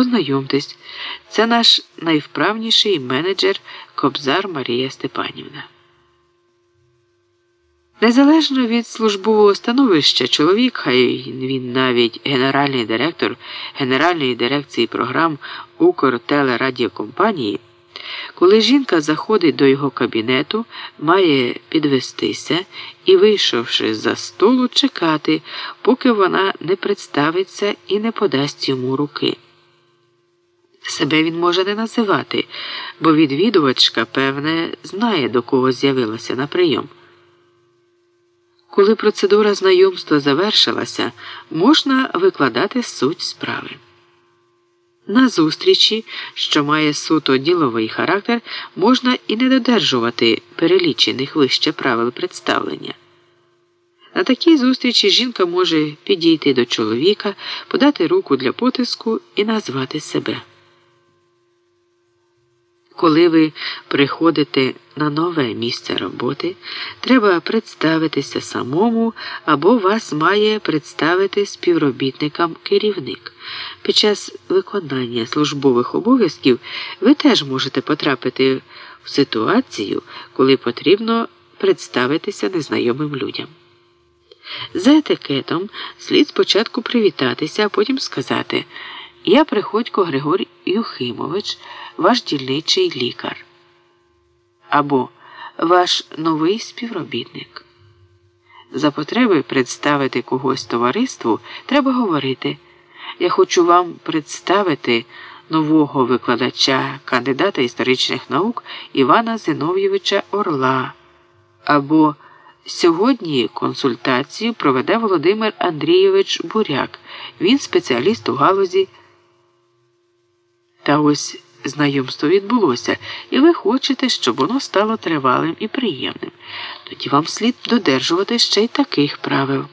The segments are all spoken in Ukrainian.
Познайомтесь, це наш найвправніший менеджер Кобзар Марія Степанівна. Незалежно від службового становища, чоловік, хай він навіть генеральний директор Генеральної дирекції програм Укртелерадіокомпанії, коли жінка заходить до його кабінету, має підвестися і, вийшовши за столу, чекати, поки вона не представиться і не подасть йому руки. Себе він може не називати, бо відвідувачка, певне, знає, до кого з'явилася на прийом. Коли процедура знайомства завершилася, можна викладати суть справи. На зустрічі, що має суто діловий характер, можна і не додержувати перелічених вище правил представлення. На такій зустрічі жінка може підійти до чоловіка, подати руку для потиску і назвати себе. Коли ви приходите на нове місце роботи, треба представитися самому або вас має представити співробітникам керівник. Під час виконання службових обов'язків ви теж можете потрапити в ситуацію, коли потрібно представитися незнайомим людям. За етикетом слід спочатку привітатися, а потім сказати. Я Приходько Григорій Юхимович, ваш дільничий лікар. Або ваш новий співробітник. За потреби представити когось товариству треба говорити. Я хочу вам представити нового викладача, кандидата історичних наук Івана Зиновійовича Орла. Або Сьогодні консультацію проведе Володимир Андрійович Буряк. Він спеціаліст у галузі. Та ось знайомство відбулося, і ви хочете, щоб воно стало тривалим і приємним. Тоді вам слід додержувати ще й таких правил.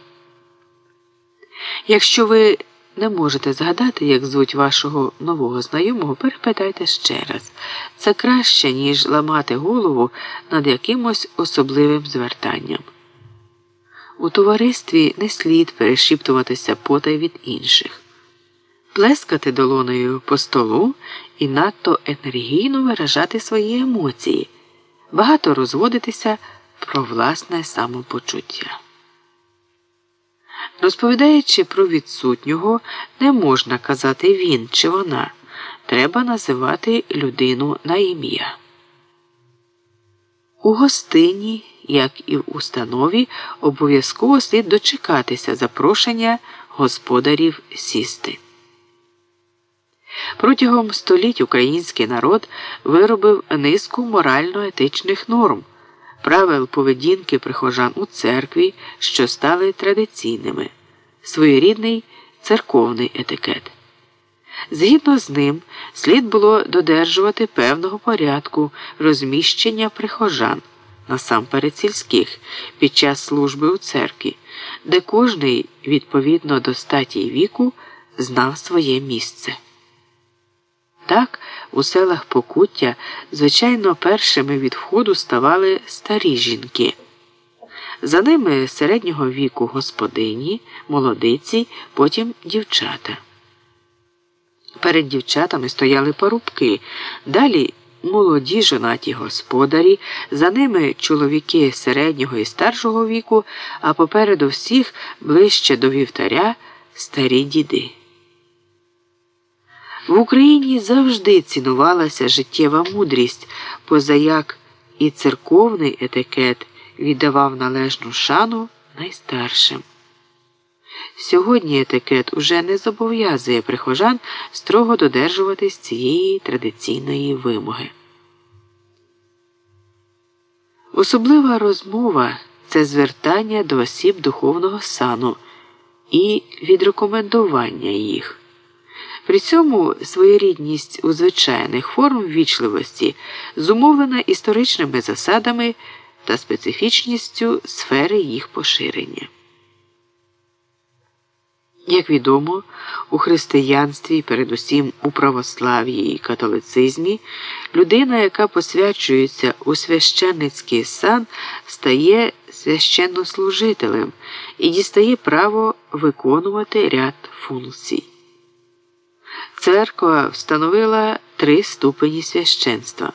Якщо ви не можете згадати, як звуть вашого нового знайомого, перепитайте ще раз. Це краще, ніж ламати голову над якимось особливим звертанням. У товаристві не слід перешіптуватися потай від інших плескати долоною по столу і надто енергійно виражати свої емоції, багато розводитися про власне самопочуття. Розповідаючи про відсутнього, не можна казати він чи вона. Треба називати людину на ім'я. У гостині, як і в установі, обов'язково слід дочекатися запрошення господарів сісти. Протягом століть український народ виробив низку морально-етичних норм, правил поведінки прихожан у церкві, що стали традиційними, своєрідний церковний етикет. Згідно з ним, слід було додержувати певного порядку розміщення прихожан, насамперед сільських, під час служби у церкві, де кожний, відповідно до статі віку, знав своє місце. Так, у селах Покуття, звичайно, першими від входу ставали старі жінки. За ними середнього віку господині, молодиці, потім дівчата. Перед дівчатами стояли парубки, далі молоді жонаті господарі, за ними чоловіки середнього і старшого віку, а попереду всіх ближче до вівтаря старі діди. В Україні завжди цінувалася життєва мудрість, позаяк і церковний етикет віддавав належну шану найстаршим. Сьогодні етикет уже не зобов'язує прихожан строго додержуватись цієї традиційної вимоги. Особлива розмова це звертання до осіб духовного сану і відрекомендування їх. При цьому своєрідність у звичайних форм ввічливості зумовлена історичними засадами та специфічністю сфери їх поширення. Як відомо, у християнстві, передусім у православ'ї і католицизмі, людина, яка посвячується у священницький сан, стає священнослужителем і дістає право виконувати ряд функцій. Церква встановила три ступені священства.